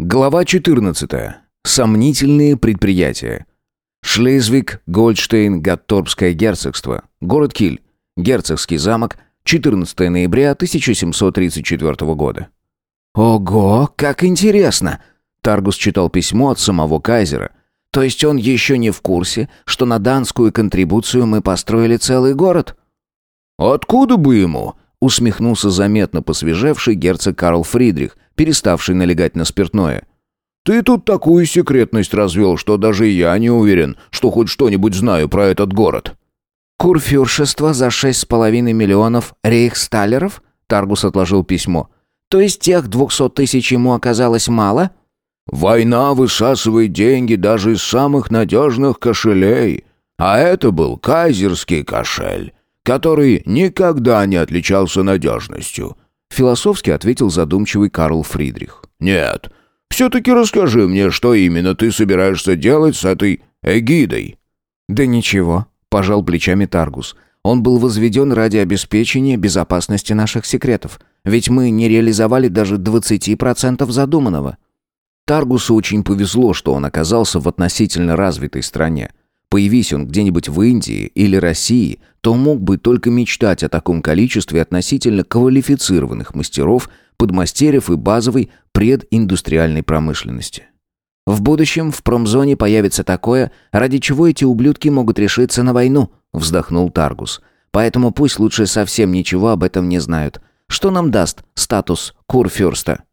Глава 14. Сомнительные предприятия. Шлезвиг, Гольдштейн, Гатторпское герцогство. Город Киль. Герцогский замок. 14 ноября 1734 года. «Ого, как интересно!» Таргус читал письмо от самого кайзера. «То есть он еще не в курсе, что на данскую контрибуцию мы построили целый город?» «Откуда бы ему?» усмехнулся заметно посвежевший герцог Карл Фридрих, переставший налегать на спиртное. «Ты тут такую секретность развел, что даже я не уверен, что хоть что-нибудь знаю про этот город». «Курфюршество за шесть с половиной миллионов рейхсталеров?» Таргус отложил письмо. «То есть тех двухсот тысяч ему оказалось мало?» «Война высасывает деньги даже из самых надежных кошелей. А это был кайзерский кошель который никогда не отличался надежностью», — философски ответил задумчивый Карл Фридрих. «Нет, все-таки расскажи мне, что именно ты собираешься делать с этой эгидой». «Да ничего», — пожал плечами Таргус. «Он был возведен ради обеспечения безопасности наших секретов, ведь мы не реализовали даже 20% задуманного». Таргусу очень повезло, что он оказался в относительно развитой стране. Появись он где-нибудь в Индии или России, то мог бы только мечтать о таком количестве относительно квалифицированных мастеров, подмастерьев и базовой прединдустриальной промышленности. В будущем в промзоне появится такое, ради чего эти ублюдки могут решиться на войну, вздохнул Таргус. Поэтому пусть лучше совсем ничего об этом не знают. Что нам даст статус курфюрста?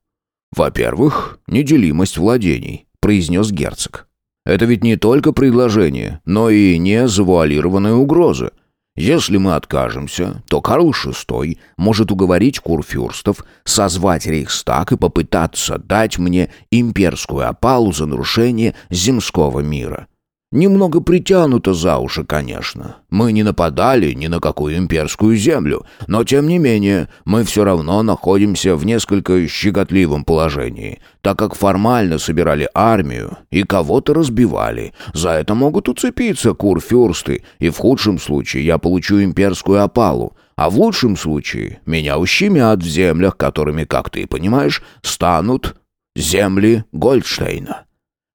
Во-первых, неделимость владений, произнес герцог. Это ведь не только предложение, но и не завуалированная угроза. Если мы откажемся, то Карл VI может уговорить курфюрстов созвать Рейхстаг и попытаться дать мне имперскую опалу за нарушение земского мира. Немного притянуто за уши, конечно. Мы не нападали ни на какую имперскую землю, но тем не менее мы все равно находимся в несколько щекотливом положении, так как формально собирали армию и кого-то разбивали. За это могут уцепиться курфюрсты, и в худшем случае я получу имперскую опалу, а в лучшем случае меня ущемят в землях, которыми, как ты понимаешь, станут земли Гольдштейна.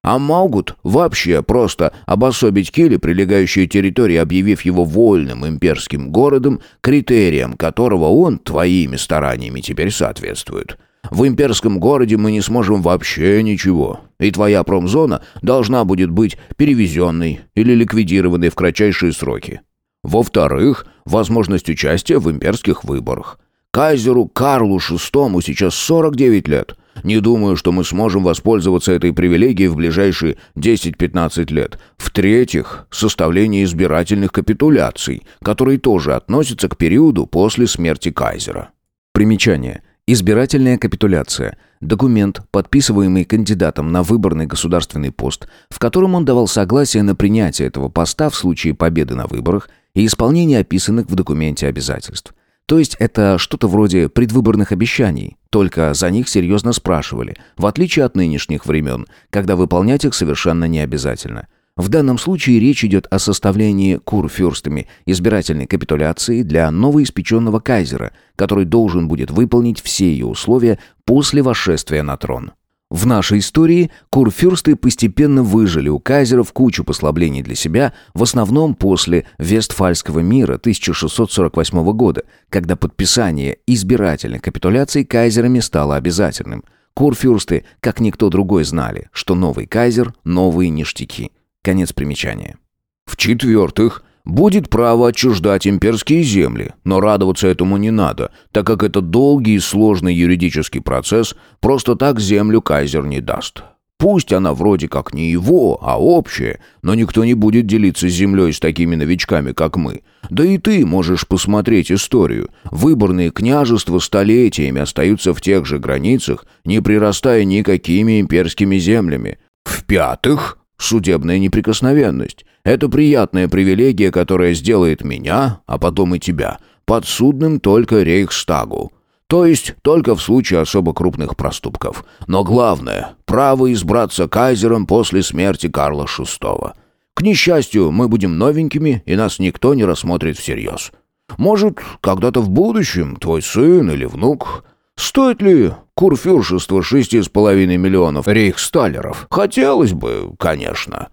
А могут вообще просто обособить Кили, прилегающие территории, объявив его вольным имперским городом, критериям которого он твоими стараниями теперь соответствует. В имперском городе мы не сможем вообще ничего, и твоя промзона должна будет быть перевезенной или ликвидированной в кратчайшие сроки. Во-вторых, возможность участия в имперских выборах. Кайзеру Карлу VI сейчас 49 лет – не думаю, что мы сможем воспользоваться этой привилегией в ближайшие 10-15 лет. В-третьих, составление избирательных капитуляций, которые тоже относятся к периоду после смерти кайзера. Примечание. Избирательная капитуляция – документ, подписываемый кандидатом на выборный государственный пост, в котором он давал согласие на принятие этого поста в случае победы на выборах и исполнение описанных в документе обязательств. То есть это что-то вроде предвыборных обещаний, только за них серьезно спрашивали, в отличие от нынешних времен, когда выполнять их совершенно не обязательно. В данном случае речь идет о составлении курфюрстами избирательной капитуляции для новоиспеченного кайзера, который должен будет выполнить все ее условия после восшествия на трон. В нашей истории курфюрсты постепенно выжили у кайзеров кучу послаблений для себя, в основном после Вестфальского мира 1648 года, когда подписание избирательных капитуляций кайзерами стало обязательным. Курфюрсты, как никто другой, знали, что новый кайзер – новые ништяки. Конец примечания. В-четвертых, Будет право отчуждать имперские земли, но радоваться этому не надо, так как это долгий и сложный юридический процесс, просто так землю кайзер не даст. Пусть она вроде как не его, а общая, но никто не будет делиться землей с такими новичками, как мы. Да и ты можешь посмотреть историю. Выборные княжества столетиями остаются в тех же границах, не прирастая никакими имперскими землями. В-пятых, судебная неприкосновенность. Это приятная привилегия, которая сделает меня, а потом и тебя, подсудным только Рейхстагу. То есть только в случае особо крупных проступков. Но главное – право избраться кайзером после смерти Карла VI. К несчастью, мы будем новенькими, и нас никто не рассмотрит всерьез. Может, когда-то в будущем твой сын или внук Стоит ли курфюршество шести с половиной миллионов рейхсталлеров? Хотелось бы, конечно».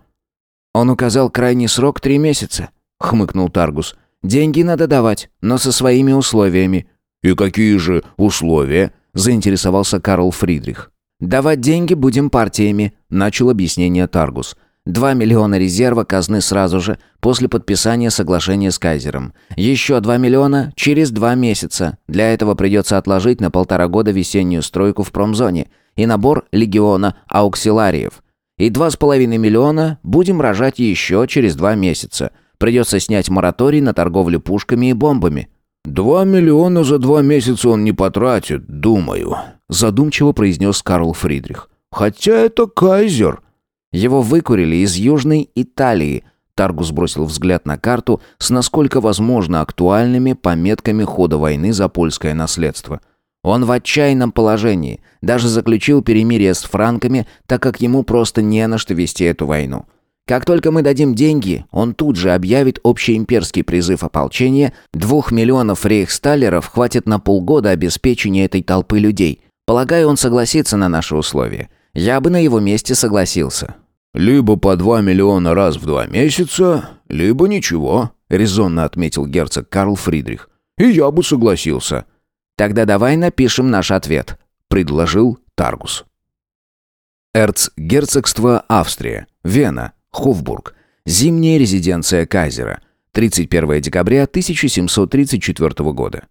«Он указал крайний срок три месяца», — хмыкнул Таргус. «Деньги надо давать, но со своими условиями». «И какие же условия?» — заинтересовался Карл Фридрих. «Давать деньги будем партиями», — начал объяснение Таргус. «Два миллиона резерва казны сразу же, после подписания соглашения с Кайзером. Еще два миллиона через два месяца. Для этого придется отложить на полтора года весеннюю стройку в промзоне и набор легиона ауксилариев. И два с половиной миллиона будем рожать еще через два месяца. Придется снять мораторий на торговлю пушками и бомбами». «Два миллиона за два месяца он не потратит, думаю», задумчиво произнес Карл Фридрих. «Хотя это кайзер». Его выкурили из Южной Италии. Таргус бросил взгляд на карту с насколько возможно актуальными пометками хода войны за польское наследство. Он в отчаянном положении, даже заключил перемирие с франками, так как ему просто не на что вести эту войну. Как только мы дадим деньги, он тут же объявит общеимперский призыв ополчения, двух миллионов рейхсталлеров хватит на полгода обеспечения этой толпы людей – Полагаю, он согласится на наши условия. Я бы на его месте согласился». «Либо по два миллиона раз в два месяца, либо ничего», — резонно отметил герцог Карл Фридрих. «И я бы согласился». «Тогда давай напишем наш ответ», — предложил Таргус. Эрцгерцогство Австрия, Вена, Хофбург. Зимняя резиденция Кайзера. 31 декабря 1734 года.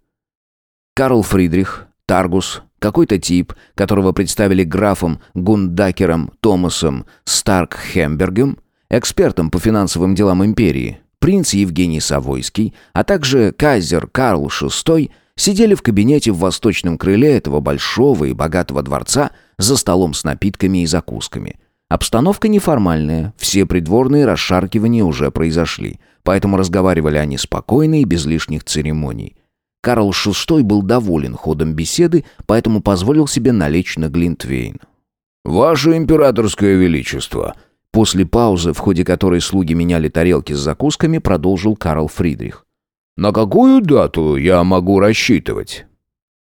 Карл Фридрих, Таргус, какой-то тип, которого представили графом Гундакером Томасом Старкхембергом, экспертом по финансовым делам империи, принц Евгений Савойский, а также кайзер Карл VI сидели в кабинете в восточном крыле этого большого и богатого дворца за столом с напитками и закусками. Обстановка неформальная, все придворные расшаркивания уже произошли, поэтому разговаривали они спокойно и без лишних церемоний. Карл VI был доволен ходом беседы, поэтому позволил себе налечь на Глинтвейн. «Ваше императорское величество!» После паузы, в ходе которой слуги меняли тарелки с закусками, продолжил Карл Фридрих. «На какую дату я могу рассчитывать?»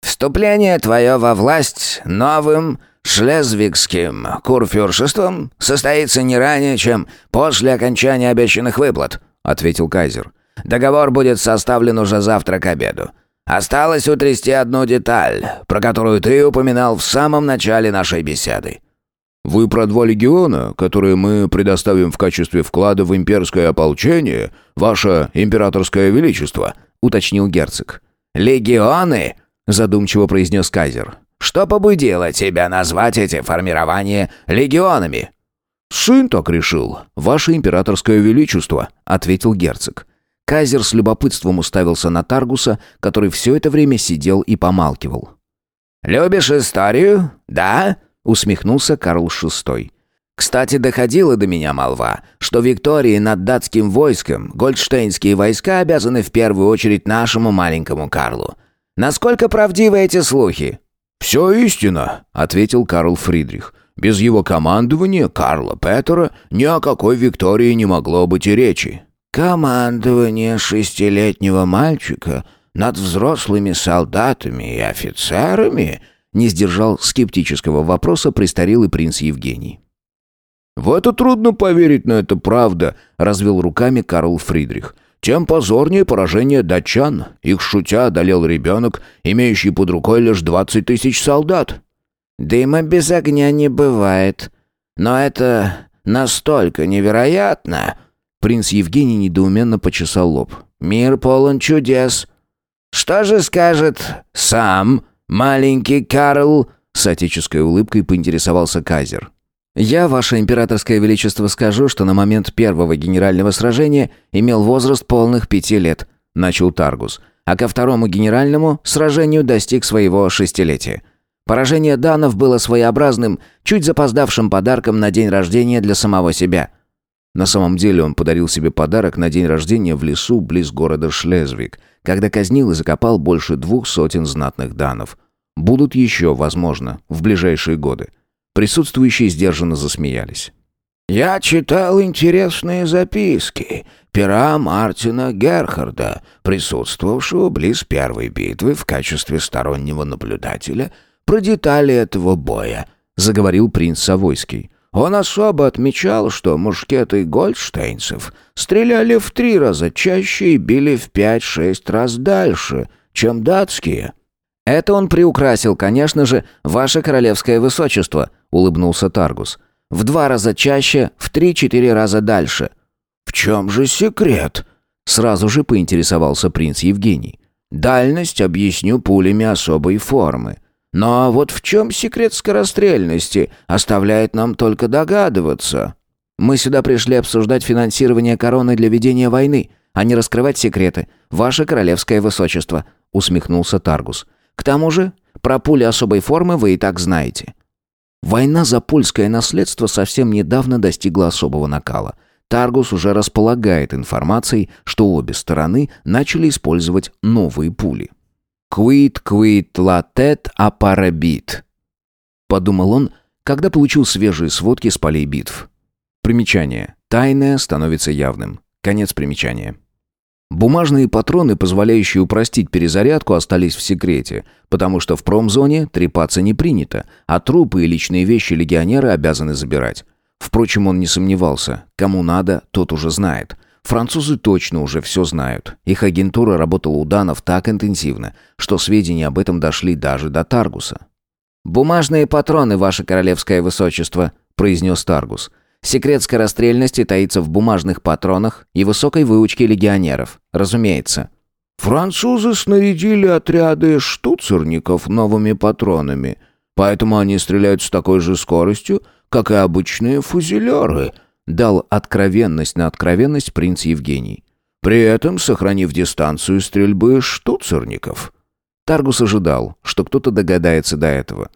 «Вступление твое во власть новым шлезвигским курфюршеством состоится не ранее, чем после окончания обещанных выплат», — ответил кайзер. «Договор будет составлен уже завтра к обеду. Осталось утрясти одну деталь, про которую ты упоминал в самом начале нашей беседы. Вы про два легиона, которые мы предоставим в качестве вклада в имперское ополчение, ваше императорское величество, уточнил герцог. Легионы, задумчиво произнес Кайзер. Что побудило тебя назвать эти формирования легионами? Сын так решил, ваше императорское величество, ответил герцог. Кайзер с любопытством уставился на Таргуса, который все это время сидел и помалкивал. «Любишь историю? Да?» — усмехнулся Карл VI. «Кстати, доходила до меня молва, что Виктории над датским войском гольдштейнские войска обязаны в первую очередь нашему маленькому Карлу. Насколько правдивы эти слухи?» «Все истина», — ответил Карл Фридрих. «Без его командования, Карла Петера, ни о какой Виктории не могло быть и речи». Командование шестилетнего мальчика над взрослыми солдатами и офицерами не сдержал скептического вопроса престарелый принц Евгений. «В это трудно поверить, но это правда», — развел руками Карл Фридрих. «Тем позорнее поражение датчан. Их шутя одолел ребенок, имеющий под рукой лишь двадцать тысяч солдат». «Дыма без огня не бывает. Но это настолько невероятно», Принц Евгений недоуменно почесал лоб. «Мир полон чудес. Что же скажет сам маленький Карл?» С отеческой улыбкой поинтересовался Казер. «Я, ваше императорское величество, скажу, что на момент первого генерального сражения имел возраст полных пяти лет», — начал Таргус, «а ко второму генеральному сражению достиг своего шестилетия. Поражение данов было своеобразным, чуть запоздавшим подарком на день рождения для самого себя». На самом деле он подарил себе подарок на день рождения в лесу близ города Шлезвик, когда казнил и закопал больше двух сотен знатных данов. Будут еще, возможно, в ближайшие годы. Присутствующие сдержанно засмеялись. Я читал интересные записки пера Мартина Герхарда, присутствовавшего близ первой битвы в качестве стороннего наблюдателя, про детали этого боя», — заговорил принц Савойский. Он особо отмечал, что мушкеты гольдштейнцев стреляли в три раза чаще и били в пять-шесть раз дальше, чем датские. «Это он приукрасил, конечно же, ваше королевское высочество», — улыбнулся Таргус. «В два раза чаще, в три-четыре раза дальше». «В чем же секрет?» — сразу же поинтересовался принц Евгений. «Дальность объясню пулями особой формы. Но вот в чем секрет скорострельности, оставляет нам только догадываться». «Мы сюда пришли обсуждать финансирование короны для ведения войны, а не раскрывать секреты. Ваше королевское высочество», — усмехнулся Таргус. «К тому же, про пули особой формы вы и так знаете». Война за польское наследство совсем недавно достигла особого накала. Таргус уже располагает информацией, что обе стороны начали использовать новые пули. «Quid quid latet апарабит», — подумал он, когда получил свежие сводки с полей битв. Примечание. Тайное становится явным. Конец примечания. Бумажные патроны, позволяющие упростить перезарядку, остались в секрете, потому что в промзоне трепаться не принято, а трупы и личные вещи легионеры обязаны забирать. Впрочем, он не сомневался. Кому надо, тот уже знает. Французы точно уже все знают. Их агентура работала у данов так интенсивно, что сведения об этом дошли даже до Таргуса. «Бумажные патроны, ваше королевское высочество», — произнес Таргус. «Секрет скорострельности таится в бумажных патронах и высокой выучке легионеров, разумеется». «Французы снарядили отряды штуцерников новыми патронами, поэтому они стреляют с такой же скоростью, как и обычные фузелеры», — дал откровенность на откровенность принц Евгений. «При этом сохранив дистанцию стрельбы штуцерников». Таргус ожидал, что кто-то догадается до этого.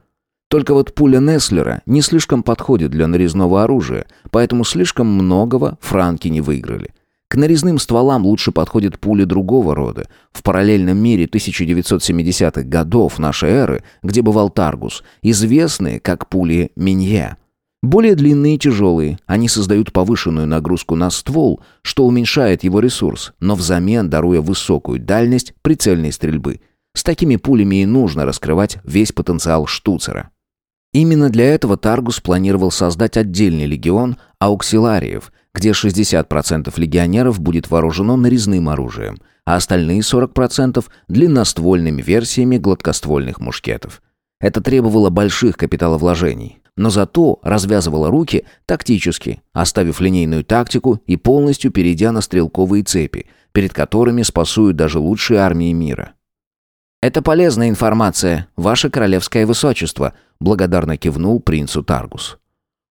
Только вот пуля Неслера не слишком подходит для нарезного оружия, поэтому слишком многого франки не выиграли. К нарезным стволам лучше подходят пули другого рода. В параллельном мире 1970-х годов нашей эры, где бывал Таргус, известные как пули Минье. Более длинные и тяжелые, они создают повышенную нагрузку на ствол, что уменьшает его ресурс, но взамен даруя высокую дальность прицельной стрельбы. С такими пулями и нужно раскрывать весь потенциал штуцера. Именно для этого Таргус планировал создать отдельный легион ауксилариев, где 60% легионеров будет вооружено нарезным оружием, а остальные 40% – длинноствольными версиями гладкоствольных мушкетов. Это требовало больших капиталовложений, но зато развязывала руки тактически, оставив линейную тактику и полностью перейдя на стрелковые цепи, перед которыми спасуют даже лучшие армии мира. «Это полезная информация, ваше королевское высочество», благодарно кивнул принцу Таргус.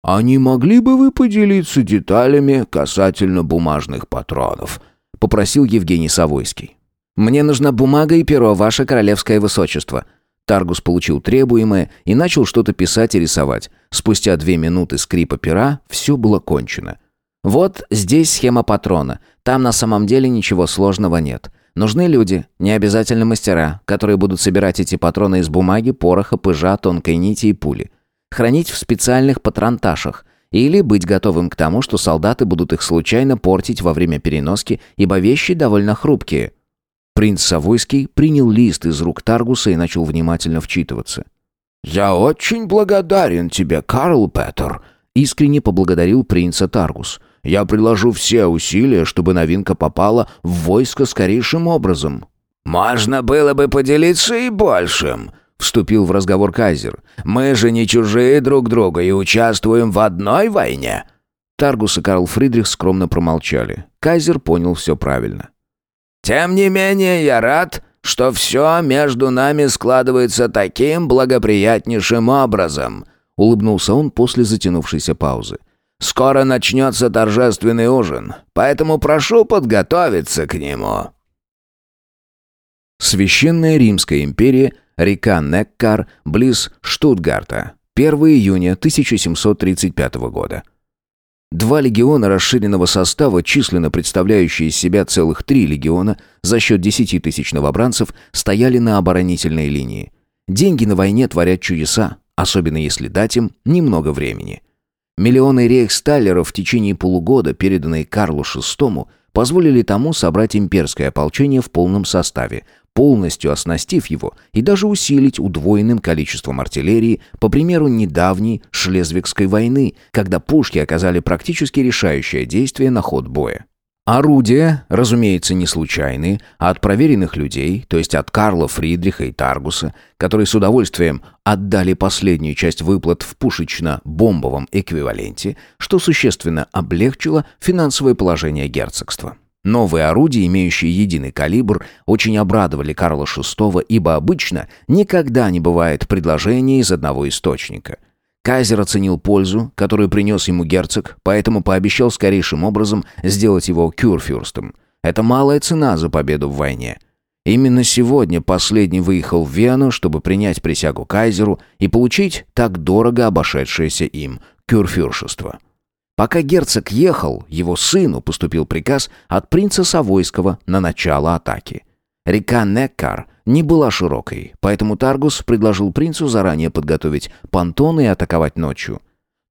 «А не могли бы вы поделиться деталями касательно бумажных патронов?» попросил Евгений Савойский. «Мне нужна бумага и перо, ваше королевское высочество», Таргус получил требуемое и начал что-то писать и рисовать. Спустя две минуты скрипа пера все было кончено. Вот здесь схема патрона. Там на самом деле ничего сложного нет. Нужны люди, не обязательно мастера, которые будут собирать эти патроны из бумаги, пороха, пыжа, тонкой нити и пули. Хранить в специальных патронташах. Или быть готовым к тому, что солдаты будут их случайно портить во время переноски, ибо вещи довольно хрупкие. Принц Савойский принял лист из рук Таргуса и начал внимательно вчитываться. «Я очень благодарен тебе, Карл Петер», — искренне поблагодарил принца Таргус. «Я приложу все усилия, чтобы новинка попала в войско скорейшим образом». «Можно было бы поделиться и большим», — вступил в разговор Кайзер. «Мы же не чужие друг друга и участвуем в одной войне». Таргус и Карл Фридрих скромно промолчали. Кайзер понял все правильно. Тем не менее, я рад, что все между нами складывается таким благоприятнейшим образом», — улыбнулся он после затянувшейся паузы. «Скоро начнется торжественный ужин, поэтому прошу подготовиться к нему». Священная Римская империя, река Неккар, близ Штутгарта, 1 июня 1735 года. Два легиона расширенного состава, численно представляющие из себя целых три легиона, за счет десяти тысяч новобранцев, стояли на оборонительной линии. Деньги на войне творят чудеса, особенно если дать им немного времени. Миллионы рейхсталлеров в течение полугода, переданные Карлу VI, позволили тому собрать имперское ополчение в полном составе, полностью оснастив его и даже усилить удвоенным количеством артиллерии, по примеру недавней Шлезвигской войны, когда пушки оказали практически решающее действие на ход боя. Орудия, разумеется, не случайные, а от проверенных людей, то есть от Карла Фридриха и Таргуса, которые с удовольствием отдали последнюю часть выплат в пушечно-бомбовом эквиваленте, что существенно облегчило финансовое положение герцогства. Новые орудия, имеющие единый калибр, очень обрадовали Карла VI, ибо обычно никогда не бывает предложения из одного источника. Кайзер оценил пользу, которую принес ему герцог, поэтому пообещал скорейшим образом сделать его кюрфюрстом. Это малая цена за победу в войне. Именно сегодня последний выехал в Вену, чтобы принять присягу кайзеру и получить так дорого обошедшееся им кюрфюршество. Пока герцог ехал, его сыну поступил приказ от принца Савойского на начало атаки. Река Неккар не была широкой, поэтому Таргус предложил принцу заранее подготовить понтоны и атаковать ночью.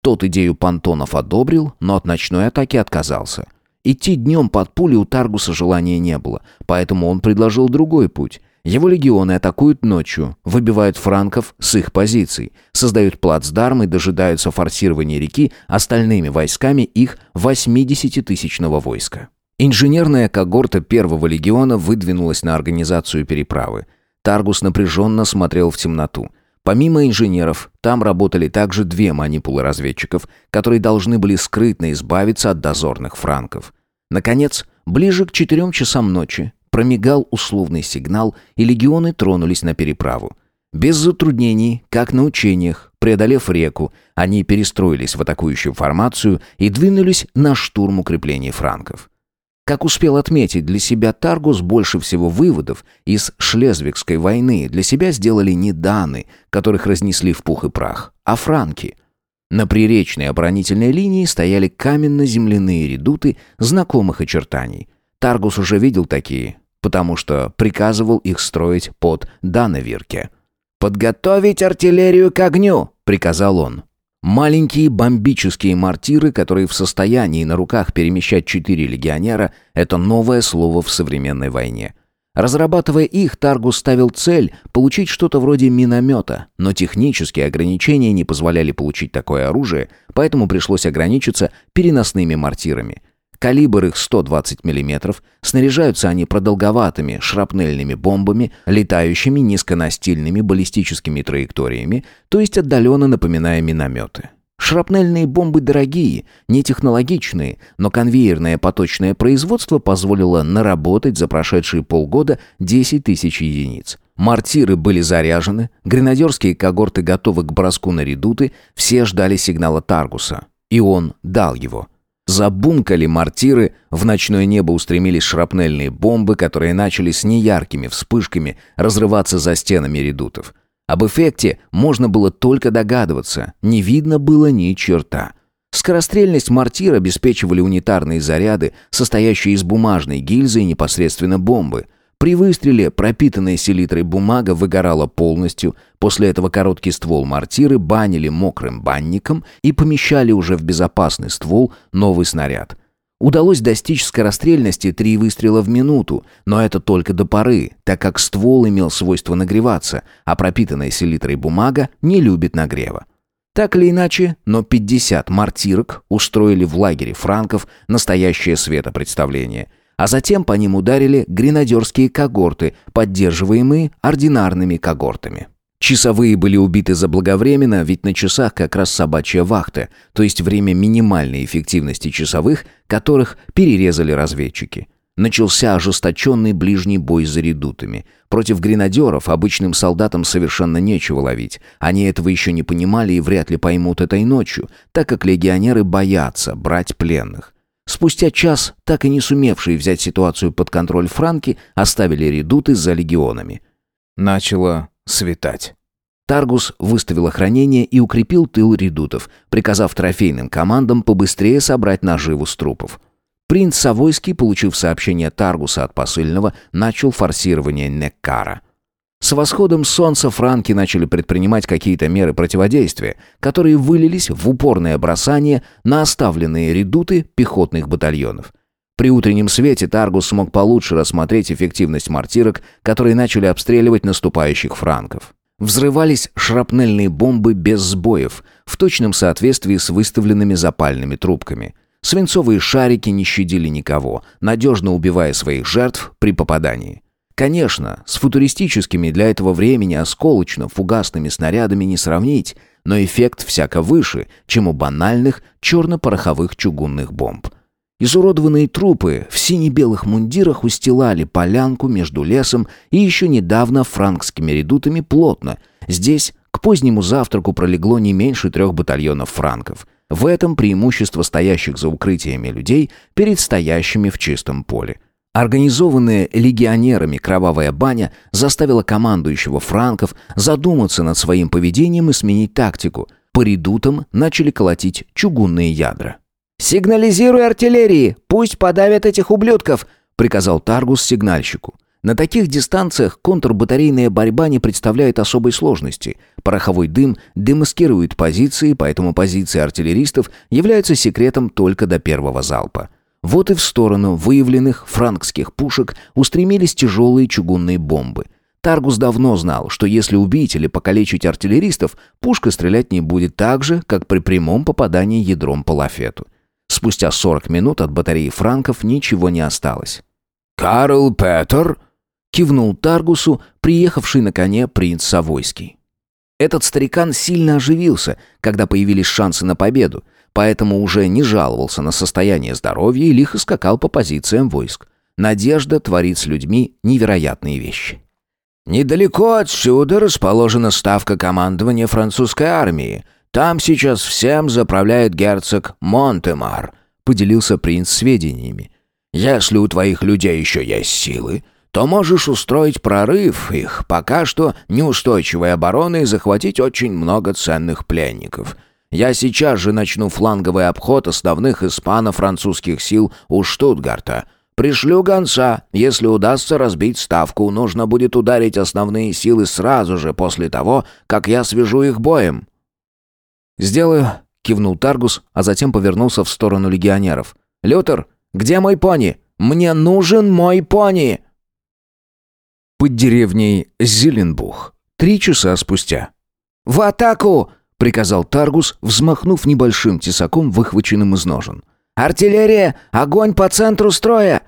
Тот идею понтонов одобрил, но от ночной атаки отказался. Идти днем под пули у Таргуса желания не было, поэтому он предложил другой путь его легионы атакуют ночью, выбивают франков с их позиций, создают плацдарм дожидаются форсирования реки остальными войсками их 80-тысячного войска. Инженерная когорта первого легиона выдвинулась на организацию переправы. Таргус напряженно смотрел в темноту. Помимо инженеров, там работали также две манипулы разведчиков, которые должны были скрытно избавиться от дозорных франков. Наконец, ближе к четырем часам ночи, Промигал условный сигнал, и легионы тронулись на переправу. Без затруднений, как на учениях, преодолев реку, они перестроились в атакующую формацию и двинулись на штурм укреплений франков. Как успел отметить для себя Таргус, больше всего выводов из Шлезвигской войны для себя сделали не Даны, которых разнесли в пух и прах, а франки. На приречной оборонительной линии стояли каменно-земляные редуты знакомых очертаний. Таргус уже видел такие, потому что приказывал их строить под Дановирке. «Подготовить артиллерию к огню!» — приказал он. Маленькие бомбические мортиры, которые в состоянии на руках перемещать четыре легионера, это новое слово в современной войне. Разрабатывая их, Таргус ставил цель получить что-то вроде миномета, но технические ограничения не позволяли получить такое оружие, поэтому пришлось ограничиться переносными мортирами. Калибр их 120 мм, снаряжаются они продолговатыми шрапнельными бомбами, летающими низконастильными баллистическими траекториями, то есть отдаленно напоминая минометы. Шрапнельные бомбы дорогие, нетехнологичные, но конвейерное поточное производство позволило наработать за прошедшие полгода 10 тысяч единиц. Мортиры были заряжены, гренадерские когорты готовы к броску на редуты, все ждали сигнала Таргуса. И он дал его – Забумкали мортиры, в ночное небо устремились шрапнельные бомбы, которые начали с неяркими вспышками разрываться за стенами редутов. Об эффекте можно было только догадываться, не видно было ни черта. Скорострельность мортир обеспечивали унитарные заряды, состоящие из бумажной гильзы и непосредственно бомбы – при выстреле пропитанная селитрой бумага выгорала полностью, после этого короткий ствол мортиры банили мокрым банником и помещали уже в безопасный ствол новый снаряд. Удалось достичь скорострельности три выстрела в минуту, но это только до поры, так как ствол имел свойство нагреваться, а пропитанная селитрой бумага не любит нагрева. Так или иначе, но 50 мортирок устроили в лагере франков настоящее светопредставление – а затем по ним ударили гренадерские когорты, поддерживаемые ординарными когортами. Часовые были убиты заблаговременно, ведь на часах как раз собачья вахта, то есть время минимальной эффективности часовых, которых перерезали разведчики. Начался ожесточенный ближний бой за редутами. Против гренадеров обычным солдатам совершенно нечего ловить. Они этого еще не понимали и вряд ли поймут этой ночью, так как легионеры боятся брать пленных. Спустя час, так и не сумевшие взять ситуацию под контроль франки, оставили редуты за легионами. Начало светать. Таргус выставил охранение и укрепил тыл редутов, приказав трофейным командам побыстрее собрать наживу с трупов. Принц Савойский, получив сообщение Таргуса от посыльного, начал форсирование Неккара. С восходом солнца франки начали предпринимать какие-то меры противодействия, которые вылились в упорное бросание на оставленные редуты пехотных батальонов. При утреннем свете Таргус смог получше рассмотреть эффективность мортирок, которые начали обстреливать наступающих франков. Взрывались шрапнельные бомбы без сбоев, в точном соответствии с выставленными запальными трубками. Свинцовые шарики не щадили никого, надежно убивая своих жертв при попадании. Конечно, с футуристическими для этого времени осколочно-фугасными снарядами не сравнить, но эффект всяко выше, чем у банальных черно-пороховых чугунных бомб. Изуродованные трупы в сине-белых мундирах устилали полянку между лесом и еще недавно франкскими редутами плотно. Здесь к позднему завтраку пролегло не меньше трех батальонов франков. В этом преимущество стоящих за укрытиями людей перед стоящими в чистом поле. Организованная легионерами кровавая баня заставила командующего франков задуматься над своим поведением и сменить тактику. По редутам начали колотить чугунные ядра. «Сигнализируй артиллерии! Пусть подавят этих ублюдков!» — приказал Таргус сигнальщику. На таких дистанциях контрбатарейная борьба не представляет особой сложности. Пороховой дым демаскирует позиции, поэтому позиции артиллеристов являются секретом только до первого залпа. Вот и в сторону выявленных франкских пушек устремились тяжелые чугунные бомбы. Таргус давно знал, что если убить или покалечить артиллеристов, пушка стрелять не будет так же, как при прямом попадании ядром по лафету. Спустя 40 минут от батареи франков ничего не осталось. «Карл Петер?» — кивнул Таргусу, приехавший на коне принц Савойский. Этот старикан сильно оживился, когда появились шансы на победу, поэтому уже не жаловался на состояние здоровья и лихо скакал по позициям войск. Надежда творит с людьми невероятные вещи. «Недалеко отсюда расположена ставка командования французской армии. Там сейчас всем заправляет герцог Монтемар», — поделился принц сведениями. «Если у твоих людей еще есть силы, то можешь устроить прорыв их пока что неустойчивой обороны и захватить очень много ценных пленников. Я сейчас же начну фланговый обход основных испано-французских сил у Штутгарта. Пришлю гонца. Если удастся разбить ставку, нужно будет ударить основные силы сразу же после того, как я свяжу их боем». «Сделаю», — кивнул Таргус, а затем повернулся в сторону легионеров. «Лютер, где мой пони? Мне нужен мой пони!» Под деревней Зиленбух. Три часа спустя. «В атаку!» — приказал Таргус, взмахнув небольшим тесаком, выхваченным из ножен. «Артиллерия! Огонь по центру строя!»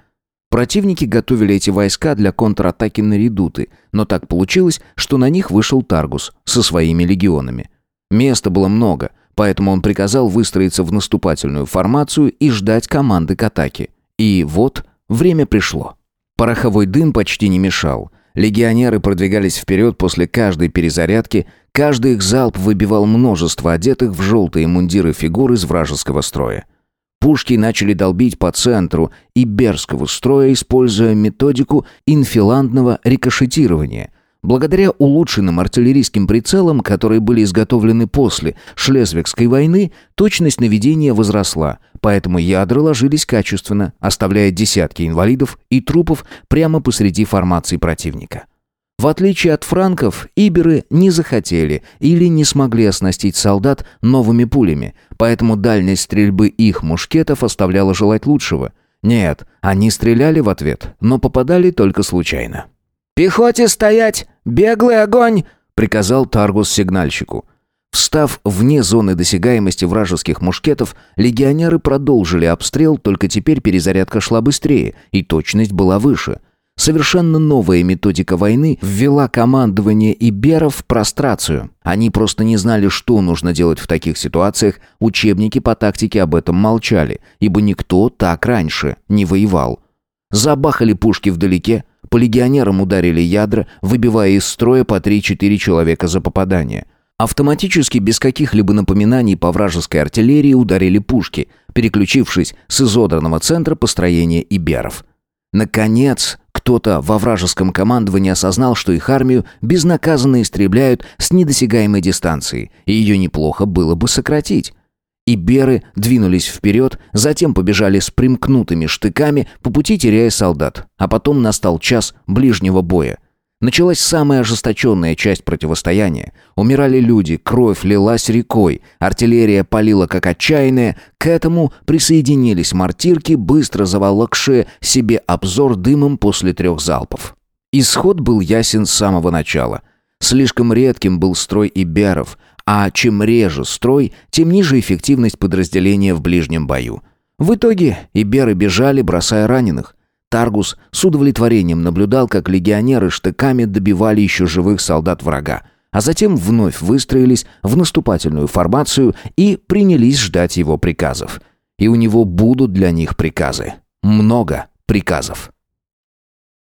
Противники готовили эти войска для контратаки на редуты, но так получилось, что на них вышел Таргус со своими легионами. Места было много, поэтому он приказал выстроиться в наступательную формацию и ждать команды к атаке. И вот время пришло. Пороховой дым почти не мешал. Легионеры продвигались вперед после каждой перезарядки, каждый их залп выбивал множество одетых в желтые мундиры фигур из вражеского строя. Пушки начали долбить по центру иберского строя, используя методику инфиландного рикошетирования. Благодаря улучшенным артиллерийским прицелам, которые были изготовлены после Шлезвигской войны, точность наведения возросла, поэтому ядра ложились качественно, оставляя десятки инвалидов и трупов прямо посреди формации противника. В отличие от франков, иберы не захотели или не смогли оснастить солдат новыми пулями, поэтому дальность стрельбы их мушкетов оставляла желать лучшего. Нет, они стреляли в ответ, но попадали только случайно. «Пехоте стоять! Беглый огонь!» — приказал Таргус сигнальщику. Встав вне зоны досягаемости вражеских мушкетов, легионеры продолжили обстрел, только теперь перезарядка шла быстрее, и точность была выше. Совершенно новая методика войны ввела командование Иберов в прострацию. Они просто не знали, что нужно делать в таких ситуациях, учебники по тактике об этом молчали, ибо никто так раньше не воевал. Забахали пушки вдалеке, по легионерам ударили ядра, выбивая из строя по 3-4 человека за попадание – Автоматически, без каких-либо напоминаний по вражеской артиллерии ударили пушки, переключившись с изодранного центра построения иберов. Наконец, кто-то во вражеском командовании осознал, что их армию безнаказанно истребляют с недосягаемой дистанции, и ее неплохо было бы сократить. Иберы двинулись вперед, затем побежали с примкнутыми штыками, по пути теряя солдат. А потом настал час ближнего боя. Началась самая ожесточенная часть противостояния. Умирали люди, кровь лилась рекой, артиллерия палила как отчаянная. К этому присоединились мортирки, быстро заволокшие себе обзор дымом после трех залпов. Исход был ясен с самого начала. Слишком редким был строй иберов, а чем реже строй, тем ниже эффективность подразделения в ближнем бою. В итоге иберы бежали, бросая раненых. Таргус с удовлетворением наблюдал, как легионеры штыками добивали еще живых солдат врага, а затем вновь выстроились в наступательную формацию и принялись ждать его приказов. И у него будут для них приказы. Много приказов.